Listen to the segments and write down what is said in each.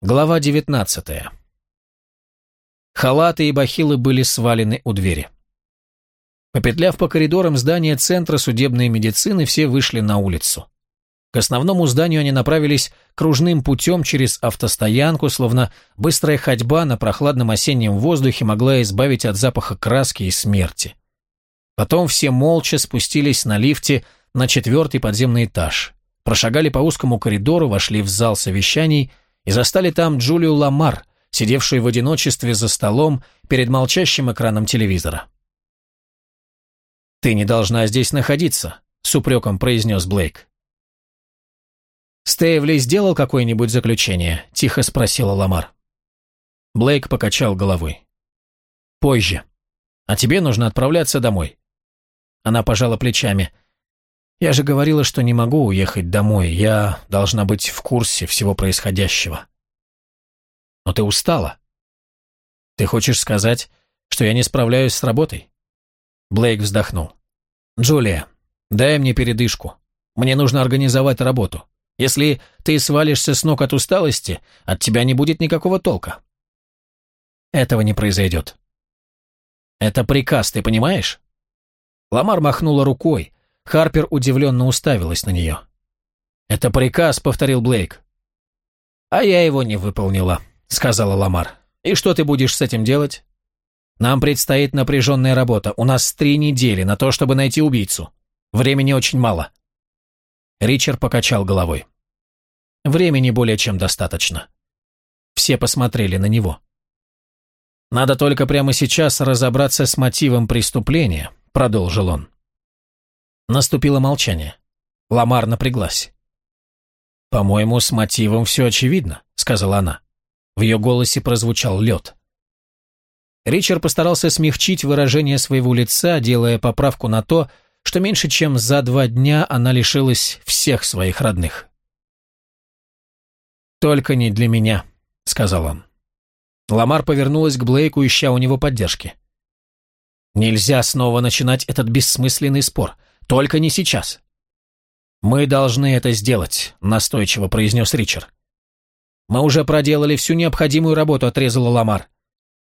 Глава 19. Халаты и бахилы были свалены у двери. Попетляв по коридорам здания Центра судебной медицины, все вышли на улицу. К основному зданию они направились кружным путем через автостоянку, словно быстрая ходьба на прохладном осеннем воздухе могла избавить от запаха краски и смерти. Потом все молча спустились на лифте на четвертый подземный этаж, прошагали по узкому коридору, вошли в зал совещаний – и застали там Джулию Ламар, сидевшую в одиночестве за столом перед молчащим экраном телевизора. «Ты не должна здесь находиться», — с упреком произнес Блейк. «Стейвли сделал какое-нибудь заключение?» — тихо спросила Ламар. Блейк покачал головой. «Позже. А тебе нужно отправляться домой». Она пожала плечами. Я же говорила, что не могу уехать домой. Я должна быть в курсе всего происходящего. Но ты устала. Ты хочешь сказать, что я не справляюсь с работой? Блейк вздохнул. Джулия, дай мне передышку. Мне нужно организовать работу. Если ты свалишься с ног от усталости, от тебя не будет никакого толка. Этого не произойдет. Это приказ, ты понимаешь? Ламар махнула рукой, Харпер удивленно уставилась на нее. «Это приказ», — повторил Блейк. «А я его не выполнила», — сказала Ламар. «И что ты будешь с этим делать?» «Нам предстоит напряженная работа. У нас три недели на то, чтобы найти убийцу. Времени очень мало». Ричард покачал головой. «Времени более чем достаточно». Все посмотрели на него. «Надо только прямо сейчас разобраться с мотивом преступления», — продолжил он. Наступило молчание. Ламар напряглась. «По-моему, с мотивом все очевидно», — сказала она. В ее голосе прозвучал лед. Ричард постарался смягчить выражение своего лица, делая поправку на то, что меньше чем за два дня она лишилась всех своих родных. «Только не для меня», — сказал он. Ламар повернулась к Блейку, ища у него поддержки. «Нельзя снова начинать этот бессмысленный спор. Только не сейчас. Мы должны это сделать, настойчиво произнес Ричард. Мы уже проделали всю необходимую работу, отрезала Ламар.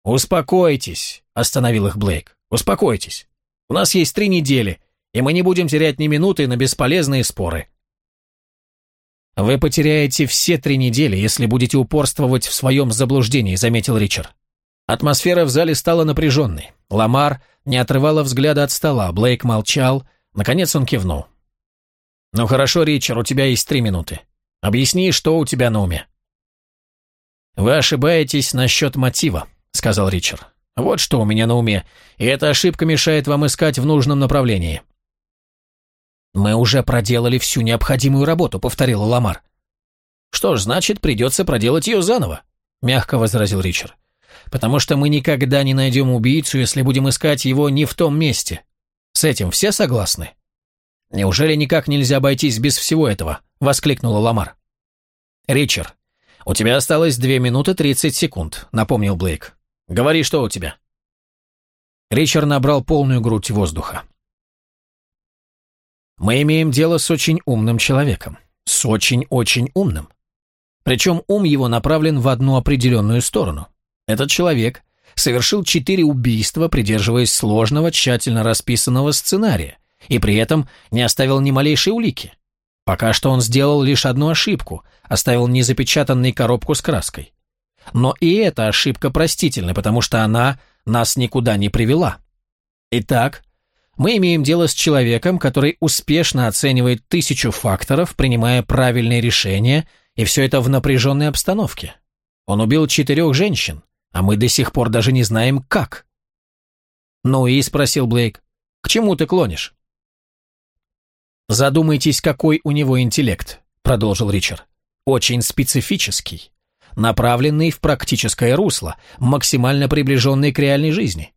Успокойтесь, остановил их Блейк. Успокойтесь. У нас есть три недели, и мы не будем терять ни минуты на бесполезные споры. «Вы потеряете все три недели, если будете упорствовать в своем заблуждении», — заметил Ричард. Атмосфера в зале стала напряженной. Ламар не отрывала взгляда от стола, Блейк молчал, Наконец он кивнул. «Ну хорошо, Ричард, у тебя есть три минуты. Объясни, что у тебя на уме». «Вы ошибаетесь насчет мотива», — сказал Ричард. «Вот что у меня на уме, и эта ошибка мешает вам искать в нужном направлении». «Мы уже проделали всю необходимую работу», — повторил Ламар. «Что ж, значит, придется проделать ее заново», — мягко возразил Ричард. «Потому что мы никогда не найдем убийцу, если будем искать его не в том месте. С этим все согласны? Неужели никак нельзя обойтись без всего этого? Воскликнула Ламар. Ричард, у тебя осталось две минуты тридцать секунд, напомнил Блейк. Говори, что у тебя. Ричард набрал полную грудь воздуха. Мы имеем дело с очень умным человеком. С очень-очень умным. Причем ум его направлен в одну определенную сторону. Этот человек совершил четыре убийства, придерживаясь сложного, тщательно расписанного сценария, и при этом не оставил ни малейшей улики. Пока что он сделал лишь одну ошибку, оставил незапечатанной коробку с краской. Но и эта ошибка простительна, потому что она нас никуда не привела. Итак, мы имеем дело с человеком, который успешно оценивает тысячу факторов, принимая правильные решения, и все это в напряженной обстановке. Он убил четырех женщин, а мы до сих пор даже не знаем, как». «Ну и?» – спросил Блейк. «К чему ты клонишь?» «Задумайтесь, какой у него интеллект», – продолжил Ричард. «Очень специфический, направленный в практическое русло, максимально приближенный к реальной жизни.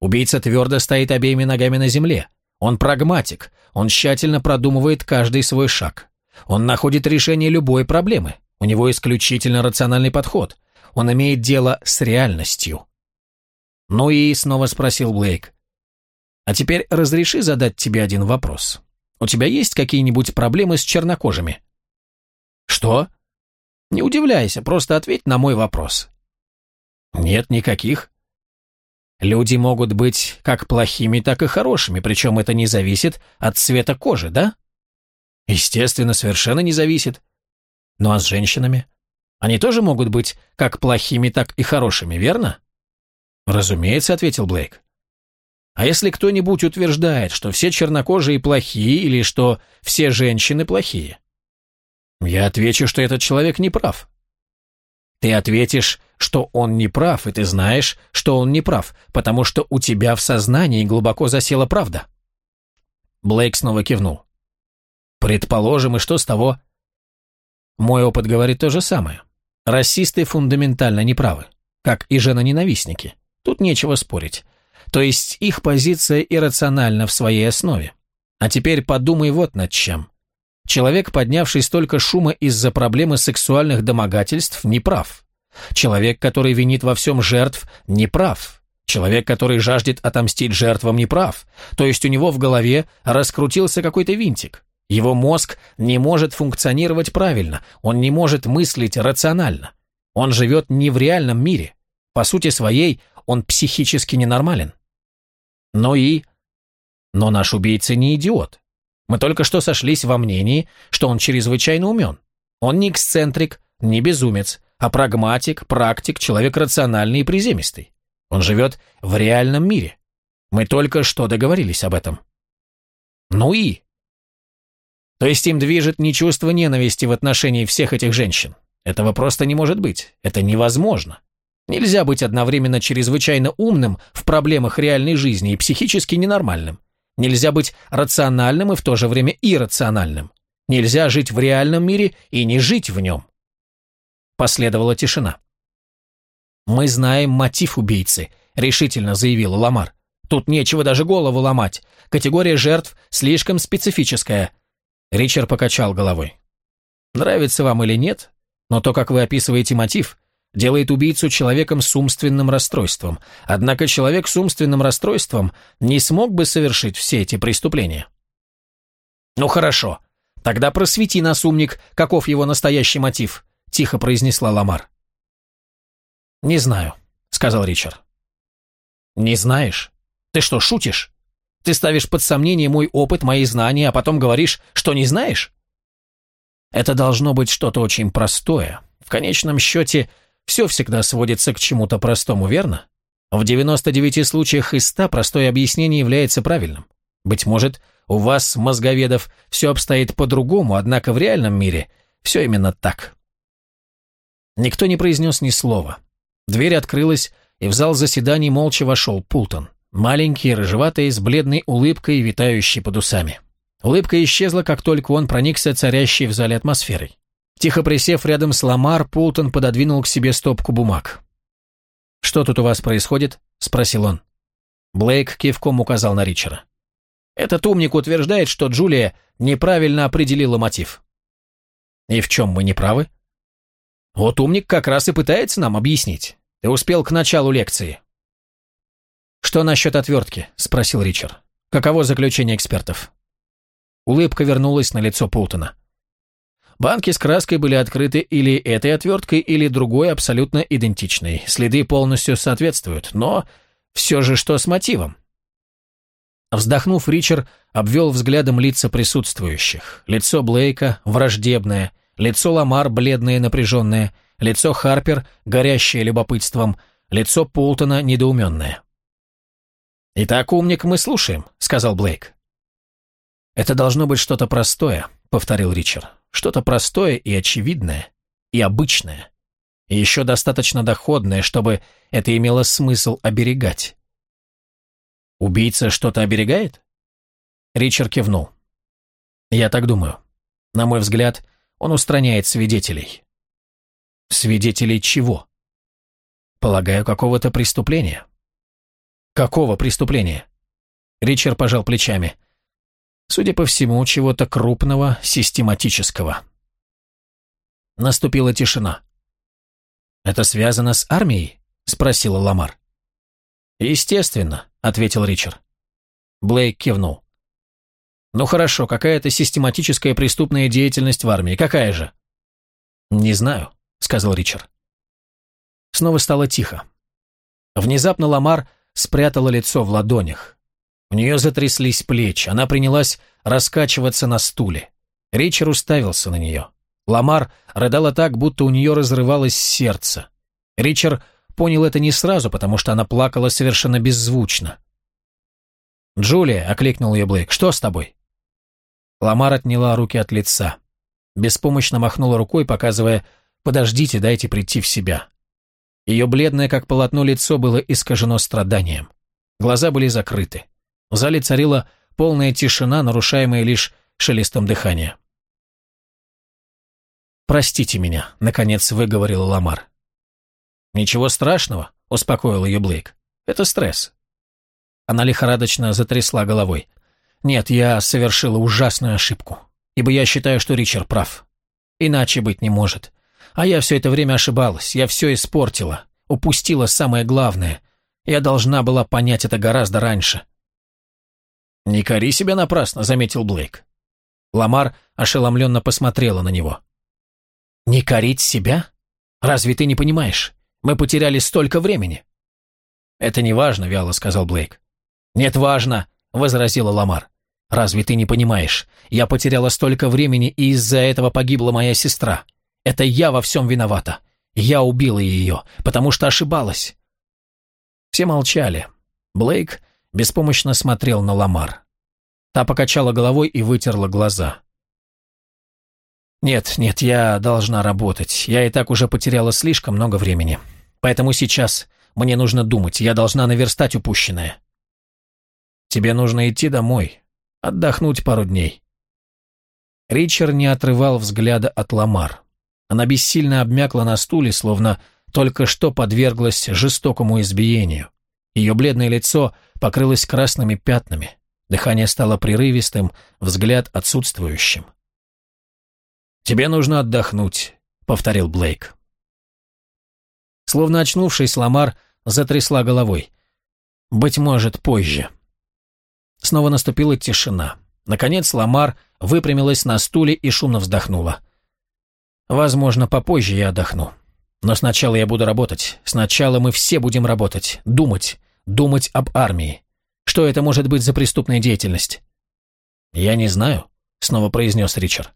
Убийца твердо стоит обеими ногами на земле. Он прагматик, он тщательно продумывает каждый свой шаг. Он находит решение любой проблемы. У него исключительно рациональный подход. Он имеет дело с реальностью. Ну и снова спросил Блейк. А теперь разреши задать тебе один вопрос. У тебя есть какие-нибудь проблемы с чернокожими? Что? Не удивляйся, просто ответь на мой вопрос. Нет никаких. Люди могут быть как плохими, так и хорошими, причем это не зависит от цвета кожи, да? Естественно, совершенно не зависит. Ну а с женщинами? Они тоже могут быть как плохими, так и хорошими, верно? Разумеется, ответил Блейк. А если кто-нибудь утверждает, что все чернокожие плохие или что все женщины плохие? Я отвечу, что этот человек не прав. Ты ответишь, что он не прав, и ты знаешь, что он не прав, потому что у тебя в сознании глубоко засела правда. Блейк снова кивнул. Предположим, и что с того? Мой опыт говорит то же самое. Расисты фундаментально неправы, как и женоненавистники. Тут нечего спорить. То есть их позиция иррациональна в своей основе. А теперь подумай вот над чем. Человек, поднявший столько шума из-за проблемы сексуальных домогательств, не прав. Человек, который винит во всем жертв, не прав. Человек, который жаждет отомстить жертвам, не прав. То есть у него в голове раскрутился какой-то винтик. Его мозг не может функционировать правильно, он не может мыслить рационально. Он живет не в реальном мире. По сути своей, он психически ненормален. Но и... Но наш убийца не идиот. Мы только что сошлись во мнении, что он чрезвычайно умен. Он не эксцентрик, не безумец, а прагматик, практик, человек рациональный и приземистый. Он живет в реальном мире. Мы только что договорились об этом. Ну и... То есть им движет не чувство ненависти в отношении всех этих женщин. Этого просто не может быть. Это невозможно. Нельзя быть одновременно чрезвычайно умным в проблемах реальной жизни и психически ненормальным. Нельзя быть рациональным и в то же время иррациональным. Нельзя жить в реальном мире и не жить в нем. Последовала тишина. «Мы знаем мотив убийцы», — решительно заявил Ламар. «Тут нечего даже голову ломать. Категория жертв слишком специфическая». Ричард покачал головой. «Нравится вам или нет, но то, как вы описываете мотив, делает убийцу человеком с умственным расстройством. Однако человек с умственным расстройством не смог бы совершить все эти преступления. «Ну хорошо, тогда просвети нас, умник, каков его настоящий мотив», — тихо произнесла Ламар. «Не знаю», — сказал Ричард. «Не знаешь? Ты что, шутишь? Ты ставишь под сомнение мой опыт, мои знания, а потом говоришь, что не знаешь?» «Это должно быть что-то очень простое. В конечном счете, все всегда сводится к чему-то простому, верно? В 99 случаях из 100 простое объяснение является правильным. Быть может, у вас, мозговедов, все обстоит по-другому, однако в реальном мире все именно так. Никто не произнес ни слова. Дверь открылась, и в зал заседаний молча вошел Пултон. Маленький, рыжеватый, с бледной улыбкой, витающий под усами. Улыбка исчезла, как только он проникся царящей в зале атмосферой. Тихо присев рядом с Ламар, Пултон пододвинул к себе стопку бумаг. «Что тут у вас происходит?» – спросил он. Блейк кивком указал на Ричера. «Этот умник утверждает, что Джулия неправильно определила мотив». «И в чем мы не правы?» «Вот умник как раз и пытается нам объяснить. Ты успел к началу лекции». «Что насчет отвертки?» – спросил Ричард. «Каково заключение экспертов?» Улыбка вернулась на лицо Пултона. Банки с краской были открыты или этой отверткой, или другой абсолютно идентичной. Следы полностью соответствуют, но все же что с мотивом? Вздохнув, Ричард обвел взглядом лица присутствующих. Лицо Блейка враждебное, лицо Ламар бледное и напряженное, лицо Харпер горящее любопытством, лицо Пултона недоуменное. «Итак, умник, мы слушаем», — сказал Блейк. «Это должно быть что-то простое», — повторил Ричард. Что-то простое и очевидное, и обычное. И еще достаточно доходное, чтобы это имело смысл оберегать. «Убийца что-то оберегает?» Ричард кивнул. «Я так думаю. На мой взгляд, он устраняет свидетелей». «Свидетелей чего?» «Полагаю, какого-то преступления». «Какого преступления?» Ричард пожал плечами. Судя по всему, чего-то крупного, систематического. Наступила тишина. «Это связано с армией?» – спросила Ламар. «Естественно», – ответил Ричард. Блейк кивнул. «Ну хорошо, какая-то систематическая преступная деятельность в армии, какая же?» «Не знаю», — сказал Ричард. Снова стало тихо. Внезапно Ламар спрятала лицо в ладонях. У нее затряслись плечи, она принялась раскачиваться на стуле. Ричард уставился на нее. Ламар рыдала так, будто у нее разрывалось сердце. Ричард понял это не сразу, потому что она плакала совершенно беззвучно. «Джулия», — окликнул ее Блейк, — «что с тобой?» Ламар отняла руки от лица. Беспомощно махнула рукой, показывая «Подождите, дайте прийти в себя». Ее бледное, как полотно, лицо было искажено страданием. Глаза были закрыты. В зале царила полная тишина, нарушаемая лишь шелестом дыхания. «Простите меня», — наконец выговорил Ламар. «Ничего страшного», — успокоил ее Блейк. «Это стресс». Она лихорадочно затрясла головой. «Нет, я совершила ужасную ошибку, ибо я считаю, что Ричард прав. Иначе быть не может. А я все это время ошибалась, я все испортила, упустила самое главное. Я должна была понять это гораздо раньше». «Не кори себя напрасно», — заметил Блейк. Ламар ошеломленно посмотрела на него. «Не корить себя? Разве ты не понимаешь? Мы потеряли столько времени». «Это не важно», — вяло сказал Блейк. «Нет, важно», — возразила Ламар. «Разве ты не понимаешь? Я потеряла столько времени, и из-за этого погибла моя сестра. Это я во всем виновата. Я убила ее, потому что ошибалась». Все молчали. Блейк беспомощно смотрел на Ламар. Та покачала головой и вытерла глаза. «Нет, нет, я должна работать. Я и так уже потеряла слишком много времени. Поэтому сейчас мне нужно думать, я должна наверстать упущенное». «Тебе нужно идти домой, отдохнуть пару дней». Ричард не отрывал взгляда от Ламар. Она бессильно обмякла на стуле, словно только что подверглась жестокому избиению. Ее бледное лицо покрылось красными пятнами. Дыхание стало прерывистым, взгляд отсутствующим. «Тебе нужно отдохнуть», — повторил Блейк. Словно очнувшись, Ламар затрясла головой. «Быть может, позже». Снова наступила тишина. Наконец Ламар выпрямилась на стуле и шумно вздохнула. «Возможно, попозже я отдохну. Но сначала я буду работать. Сначала мы все будем работать, думать, думать об армии. Что это может быть за преступная деятельность?» «Я не знаю», — снова произнес Ричард.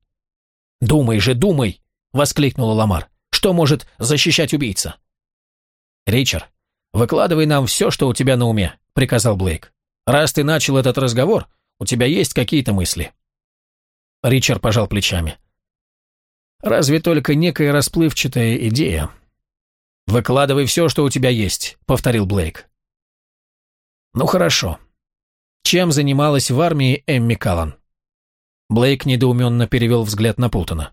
«Думай же, думай!» — воскликнула Ламар. «Что может защищать убийца?» «Ричард, выкладывай нам все, что у тебя на уме», — приказал Блейк. «Раз ты начал этот разговор, у тебя есть какие-то мысли?» Ричард пожал плечами. «Разве только некая расплывчатая идея?» «Выкладывай все, что у тебя есть», — повторил Блейк. «Ну хорошо. Чем занималась в армии Эмми Каллан?» Блейк недоуменно перевел взгляд на Пултона.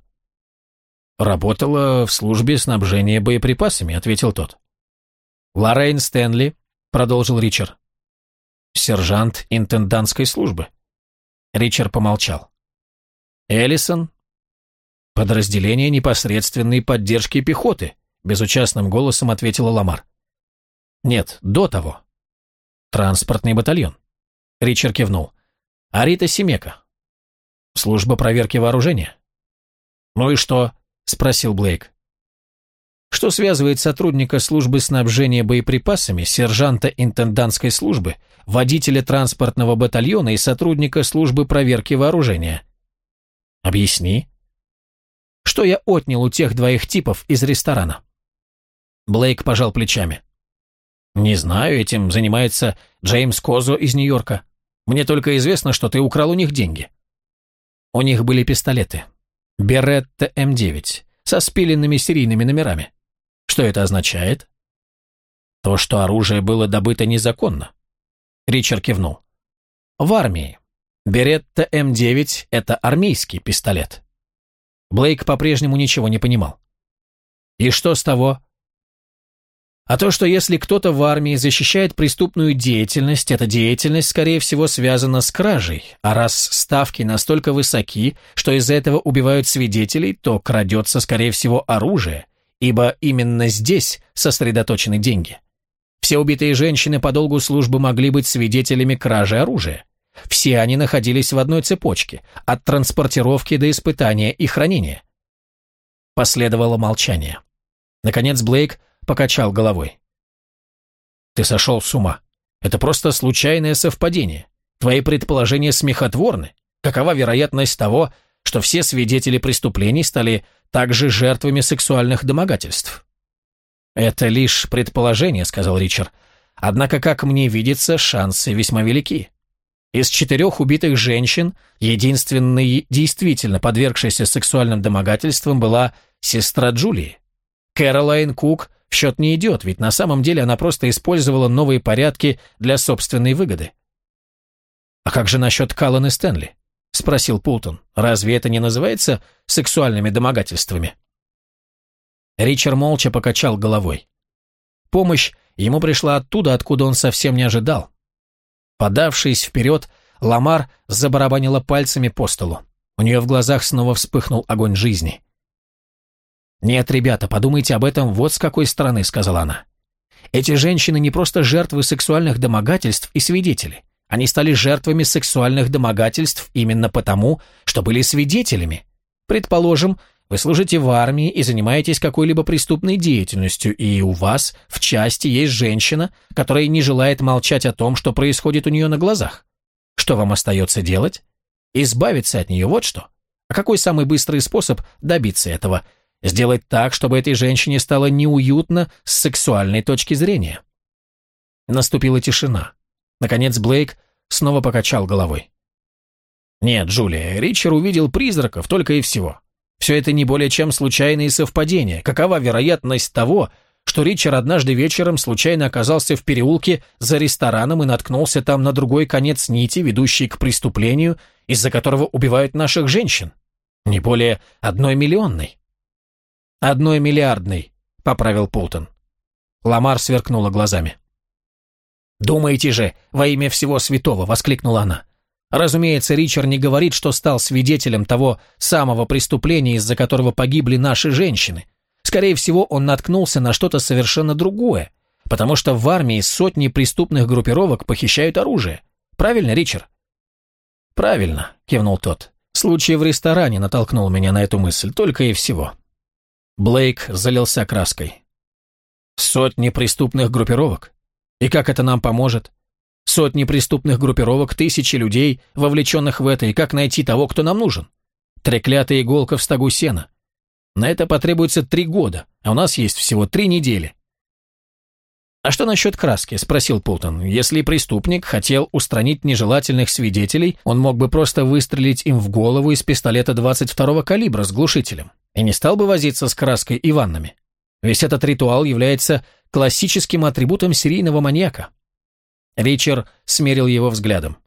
«Работала в службе снабжения боеприпасами», — ответил тот. «Лоррейн Стэнли», — продолжил Ричард. «Сержант интендантской службы». Ричард помолчал. «Эллисон?» «Подразделение непосредственной поддержки пехоты», — безучастным голосом ответила Ламар. «Нет, до того». «Транспортный батальон». Ричард кивнул. «Арита Семека, Служба проверки вооружения. Ну и что? Спросил Блейк. Что связывает сотрудника службы снабжения боеприпасами, сержанта интендантской службы, водителя транспортного батальона и сотрудника службы проверки вооружения? Объясни. Что я отнял у тех двоих типов из ресторана? Блейк пожал плечами. Не знаю, этим занимается Джеймс Козо из Нью-Йорка. Мне только известно, что ты украл у них деньги. У них были пистолеты. Беретта М9 со спиленными серийными номерами. Что это означает? То, что оружие было добыто незаконно. Ричард кивнул. В армии. Беретта М9 – это армейский пистолет. Блейк по-прежнему ничего не понимал. И что с того? А то, что если кто-то в армии защищает преступную деятельность, эта деятельность, скорее всего, связана с кражей, а раз ставки настолько высоки, что из-за этого убивают свидетелей, то крадется, скорее всего, оружие, ибо именно здесь сосредоточены деньги. Все убитые женщины по долгу службы могли быть свидетелями кражи оружия. Все они находились в одной цепочке, от транспортировки до испытания и хранения. Последовало молчание. Наконец Блейк покачал головой. «Ты сошел с ума. Это просто случайное совпадение. Твои предположения смехотворны. Какова вероятность того, что все свидетели преступлений стали также жертвами сексуальных домогательств?» «Это лишь предположение», — сказал Ричард. «Однако, как мне видится, шансы весьма велики. Из четырех убитых женщин единственной действительно подвергшейся сексуальным домогательствам была сестра Джулии. Кэролайн Кук в счет не идет, ведь на самом деле она просто использовала новые порядки для собственной выгоды. «А как же насчет Каллан и Стэнли?» – спросил Пултон. «Разве это не называется сексуальными домогательствами?» Ричард молча покачал головой. Помощь ему пришла оттуда, откуда он совсем не ожидал. Подавшись вперед, Ламар забарабанила пальцами по столу. У нее в глазах снова вспыхнул огонь жизни. «Нет, ребята, подумайте об этом вот с какой стороны», — сказала она. «Эти женщины не просто жертвы сексуальных домогательств и свидетели. Они стали жертвами сексуальных домогательств именно потому, что были свидетелями. Предположим, вы служите в армии и занимаетесь какой-либо преступной деятельностью, и у вас в части есть женщина, которая не желает молчать о том, что происходит у нее на глазах. Что вам остается делать? Избавиться от нее, вот что. А какой самый быстрый способ добиться этого? Сделать так, чтобы этой женщине стало неуютно с сексуальной точки зрения. Наступила тишина. Наконец Блейк снова покачал головой. «Нет, Джулия, Ричард увидел призраков только и всего. Все это не более чем случайные совпадения. Какова вероятность того, что Ричард однажды вечером случайно оказался в переулке за рестораном и наткнулся там на другой конец нити, ведущей к преступлению, из-за которого убивают наших женщин? Не более одной миллионной. «Одной миллиардной», — поправил Полтон. Ламар сверкнула глазами. «Думаете же, во имя всего святого!» — воскликнула она. Разумеется, Ричард не говорит, что стал свидетелем того самого преступления, из-за которого погибли наши женщины. Скорее всего, он наткнулся на что-то совершенно другое, потому что в армии сотни преступных группировок похищают оружие. Правильно, Ричард? Правильно, кивнул тот. Случай в ресторане натолкнул меня на эту мысль, только и всего. Блейк залился краской. Сотни преступных группировок? И как это нам поможет? Сотни преступных группировок, тысячи людей, вовлеченных в это, и как найти того, кто нам нужен? Треклятая иголка в стогу сена. На это потребуется три года, а у нас есть всего три недели. «А что насчет краски?» – спросил Пултон. «Если преступник хотел устранить нежелательных свидетелей, он мог бы просто выстрелить им в голову из пистолета 22-го калибра с глушителем и не стал бы возиться с краской и ваннами. Весь этот ритуал является классическим атрибутом серийного маньяка. Ричард смерил его взглядом.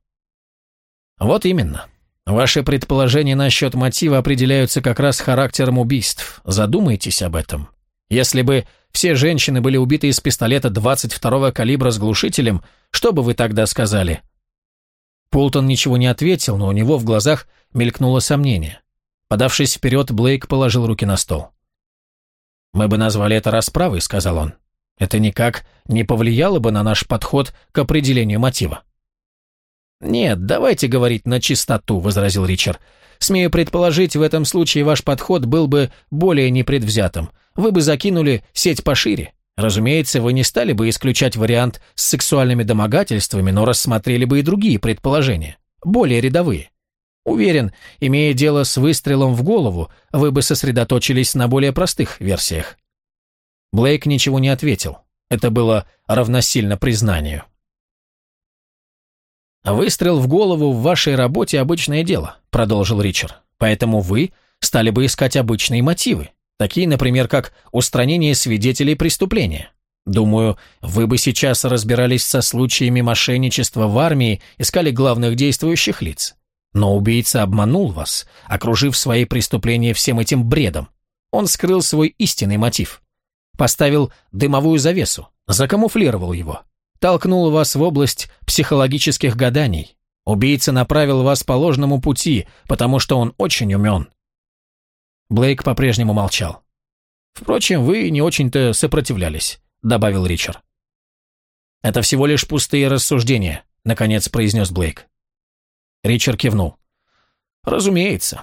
«Вот именно. Ваши предположения насчет мотива определяются как раз характером убийств. Задумайтесь об этом. Если бы все женщины были убиты из пистолета 22-го калибра с глушителем, что бы вы тогда сказали?» Пултон ничего не ответил, но у него в глазах мелькнуло сомнение. Подавшись вперед, Блейк положил руки на стол. «Мы бы назвали это расправой», — сказал он. Это никак не повлияло бы на наш подход к определению мотива. «Нет, давайте говорить на чистоту», — возразил Ричард. «Смею предположить, в этом случае ваш подход был бы более непредвзятым. Вы бы закинули сеть пошире. Разумеется, вы не стали бы исключать вариант с сексуальными домогательствами, но рассмотрели бы и другие предположения, более рядовые. Уверен, имея дело с выстрелом в голову, вы бы сосредоточились на более простых версиях. Блейк ничего не ответил. Это было равносильно признанию. «Выстрел в голову в вашей работе – обычное дело», – продолжил Ричард. «Поэтому вы стали бы искать обычные мотивы, такие, например, как устранение свидетелей преступления. Думаю, вы бы сейчас разбирались со случаями мошенничества в армии, искали главных действующих лиц. Но убийца обманул вас, окружив свои преступления всем этим бредом. Он скрыл свой истинный мотив поставил дымовую завесу, закамуфлировал его, толкнул вас в область психологических гаданий. Убийца направил вас по ложному пути, потому что он очень умен. Блейк по-прежнему молчал. «Впрочем, вы не очень-то сопротивлялись», — добавил Ричард. «Это всего лишь пустые рассуждения», — наконец произнес Блейк. Ричард кивнул. «Разумеется.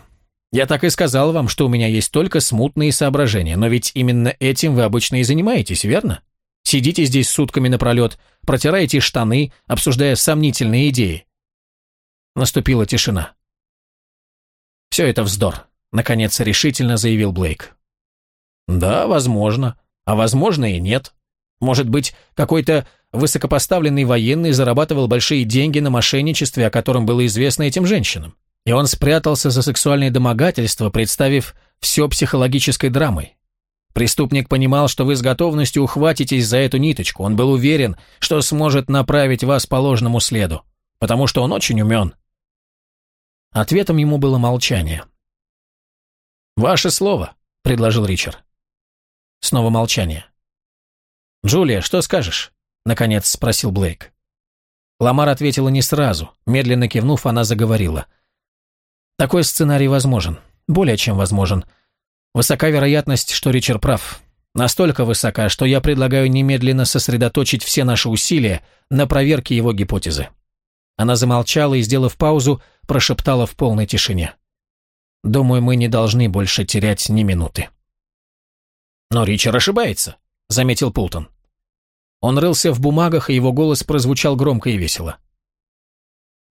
Я так и сказал вам, что у меня есть только смутные соображения, но ведь именно этим вы обычно и занимаетесь, верно? Сидите здесь сутками напролет, протираете штаны, обсуждая сомнительные идеи. Наступила тишина. «Все это вздор», — наконец решительно заявил Блейк. «Да, возможно. А возможно и нет. Может быть, какой-то высокопоставленный военный зарабатывал большие деньги на мошенничестве, о котором было известно этим женщинам. И он спрятался за сексуальное домогательство, представив все психологической драмой. Преступник понимал, что вы с готовностью ухватитесь за эту ниточку. Он был уверен, что сможет направить вас по ложному следу, потому что он очень умен. Ответом ему было молчание. «Ваше слово», — предложил Ричард. Снова молчание. «Джулия, что скажешь?» — наконец спросил Блейк. Ламар ответила не сразу. Медленно кивнув, она заговорила. Такой сценарий возможен. Более чем возможен. Высока вероятность, что Ричард прав. Настолько высока, что я предлагаю немедленно сосредоточить все наши усилия на проверке его гипотезы. Она замолчала и, сделав паузу, прошептала в полной тишине. «Думаю, мы не должны больше терять ни минуты». «Но Ричард ошибается», — заметил Пултон. Он рылся в бумагах, и его голос прозвучал громко и весело.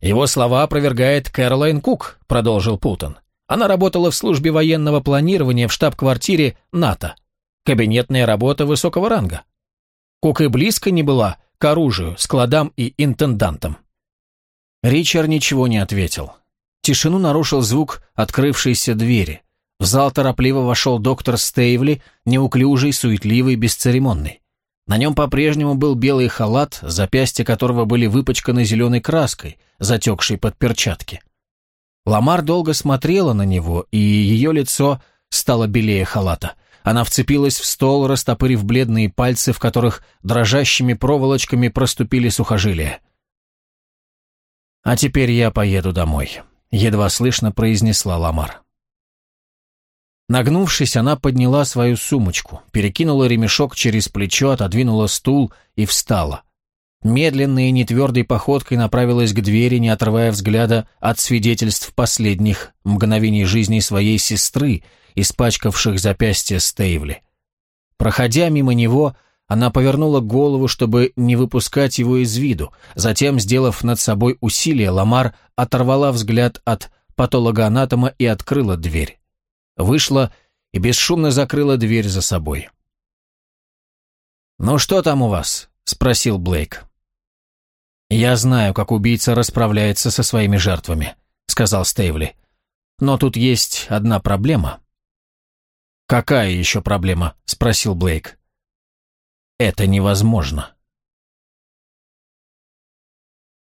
«Его слова опровергает Кэролайн Кук», — продолжил Пултон. «Она работала в службе военного планирования в штаб-квартире НАТО. Кабинетная работа высокого ранга. Кук и близко не была к оружию, складам и интендантам». Ричард ничего не ответил. Тишину нарушил звук открывшейся двери. В зал торопливо вошел доктор Стейвли, неуклюжий, суетливый, бесцеремонный. На нем по-прежнему был белый халат, запястья которого были выпачканы зеленой краской, затекшей под перчатки. Ламар долго смотрела на него, и ее лицо стало белее халата. Она вцепилась в стол, растопырив бледные пальцы, в которых дрожащими проволочками проступили сухожилия. «А теперь я поеду домой», — едва слышно произнесла Ламар. Нагнувшись, она подняла свою сумочку, перекинула ремешок через плечо, отодвинула стул и встала. Медленной и нетвердой походкой направилась к двери, не отрывая взгляда от свидетельств последних мгновений жизни своей сестры, испачкавших запястье Стейвли. Проходя мимо него, она повернула голову, чтобы не выпускать его из виду. Затем, сделав над собой усилие, Ламар оторвала взгляд от патологоанатома и открыла дверь вышла и бесшумно закрыла дверь за собой. «Ну что там у вас?» – спросил Блейк. «Я знаю, как убийца расправляется со своими жертвами», – сказал Стейвли. «Но тут есть одна проблема». «Какая еще проблема?» – спросил Блейк. «Это невозможно».